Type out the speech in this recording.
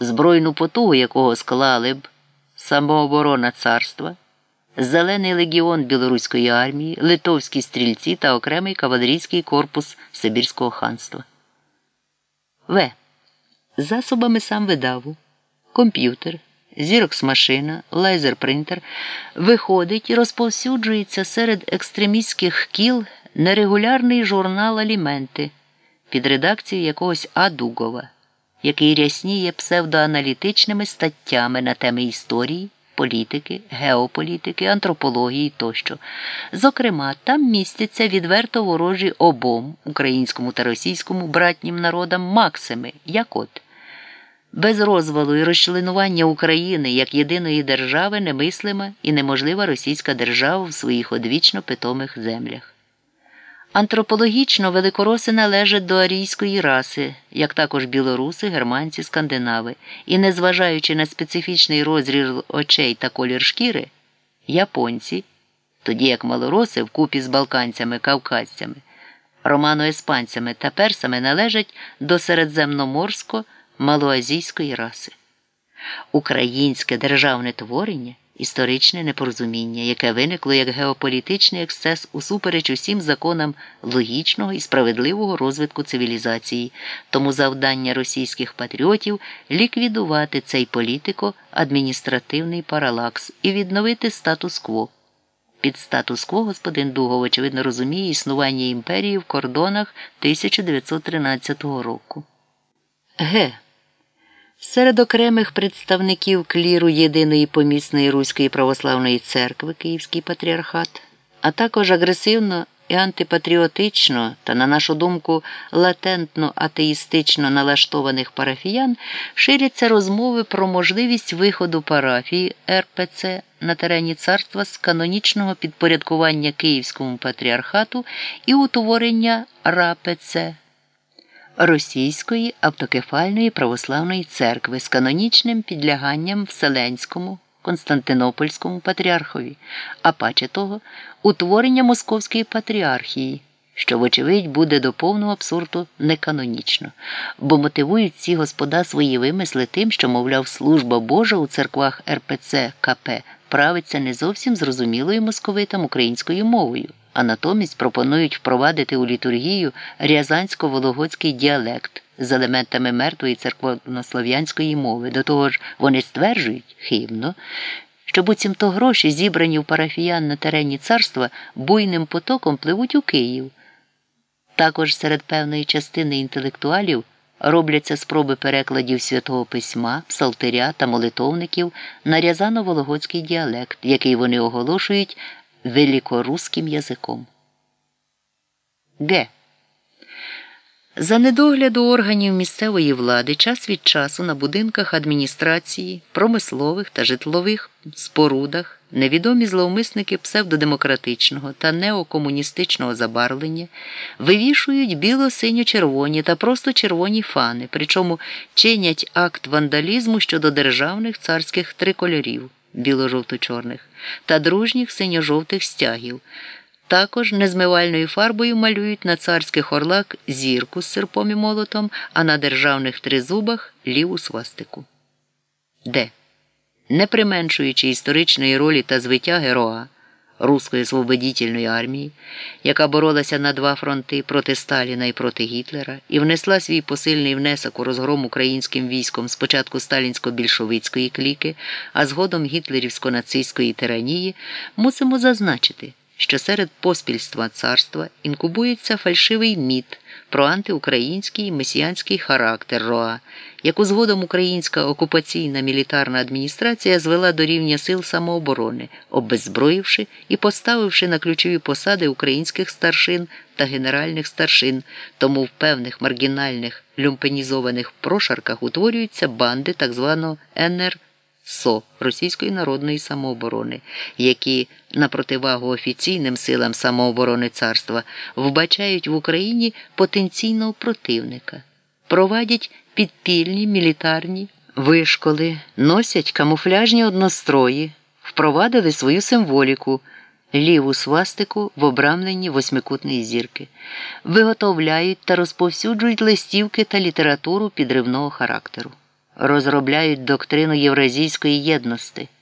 збройну потугу якого склали б самооборона царства, Зелений легіон Білоруської армії, литовські стрільці та окремий кавалерійський корпус Сибірського ханства. В. Засобами сам видаву, комп'ютер, зірокс-машина, лайзер-принтер виходить і розповсюджується серед екстремістських кіл нерегулярний журнал Аліменти під редакцією якогось А. Який рясніє псевдоаналітичними статтями на теми історії політики, геополітики, антропології тощо. Зокрема, там містяться відверто ворожі обом українському та російському братнім народам максими, як от. Без розвалу і розчленування України як єдиної держави немислима і неможлива російська держава в своїх одвічно питомих землях. Антропологічно великороси належать до арійської раси, як також білоруси, германці, скандинави, і, незважаючи на специфічний розріз очей та колір шкіри, японці, тоді як малороси вкупі з балканцями, кавказцями, романо-еспанцями та персами належать до середземноморсько-малоазійської раси. Українське державне творення історичне непорозуміння, яке виникло як геополітичний ексцес усупереч усім законам логічного і справедливого розвитку цивілізації, тому завдання російських патріотів ліквідувати цей політико-адміністративний паралакс і відновити статус-кво. Під статус-кво господин Дугов, очевидно, розуміє існування імперії в кордонах 1913 року. Г. Серед окремих представників кліру Єдиної помісної Руської православної церкви Київський патріархат, а також агресивно і антипатріотично та, на нашу думку, латентно атеїстично налаштованих парафіян ширяться розмови про можливість виходу парафії РПЦ на терені царства з канонічного підпорядкування Київському патріархату і утворення РАПЦ Російської автокефальної православної церкви з канонічним підляганням Вселенському Константинопольському патріархові, а паче того, утворення Московської патріархії, що, вочевидь, буде до повного абсурду неканонічно, бо мотивують ці господа свої вимисли тим, що, мовляв, служба Божа у церквах РПЦ КП правиться не зовсім зрозумілою московитам українською мовою а натомість пропонують впровадити у літургію рязансько-вологодський діалект з елементами мертвої церковнослов'янської мови. До того ж, вони стверджують хибно, що буцімто гроші, зібрані в парафіян на терені царства, буйним потоком пливуть у Київ. Також серед певної частини інтелектуалів робляться спроби перекладів святого письма, псалтиря та молитовників на рязано-вологодський діалект, який вони оголошують великорусским язиком. Г. За недогляду органів місцевої влади час від часу на будинках адміністрації, промислових та житлових спорудах невідомі зловмисники псевдодемократичного та неокомуністичного забарвлення вивішують біло-синьо-червоні та просто червоні фани, причому чинять акт вандалізму щодо державних царських трикольорів біло-жовто-чорних та дружніх синьо-жовтих стягів. Також незмивальною фарбою малюють на царських орлак зірку з серпом і молотом, а на державних тризубах ліву свастику. Д. Не применшуючи історичної ролі та звиття героя. Руської освободітельної армії, яка боролася на два фронти проти Сталіна і проти Гітлера, і внесла свій посильний внесок у розгром українським військом спочатку сталінсько-більшовицької кліки, а згодом гітлерівсько-нацистської тиранії, мусимо зазначити, що серед поспільства царства інкубується фальшивий міт про антиукраїнський месіянський характер Роа, яку згодом українська окупаційна мілітарна адміністрація звела до рівня сил самооборони, обеззброївши і поставивши на ключові посади українських старшин та генеральних старшин, тому в певних маргінальних люмпенізованих прошарках утворюються банди так званого НР. СО Російської народної самооборони, які на противагу офіційним силам самооборони царства вбачають в Україні потенційного противника, провадять підпільні мілітарні вишколи, носять камуфляжні однострої, впровадили свою символіку. Ліву свастику в обрамленні восьмикутної зірки, виготовляють та розповсюджують листівки та літературу підривного характеру розробляють доктрину євразійської єдності.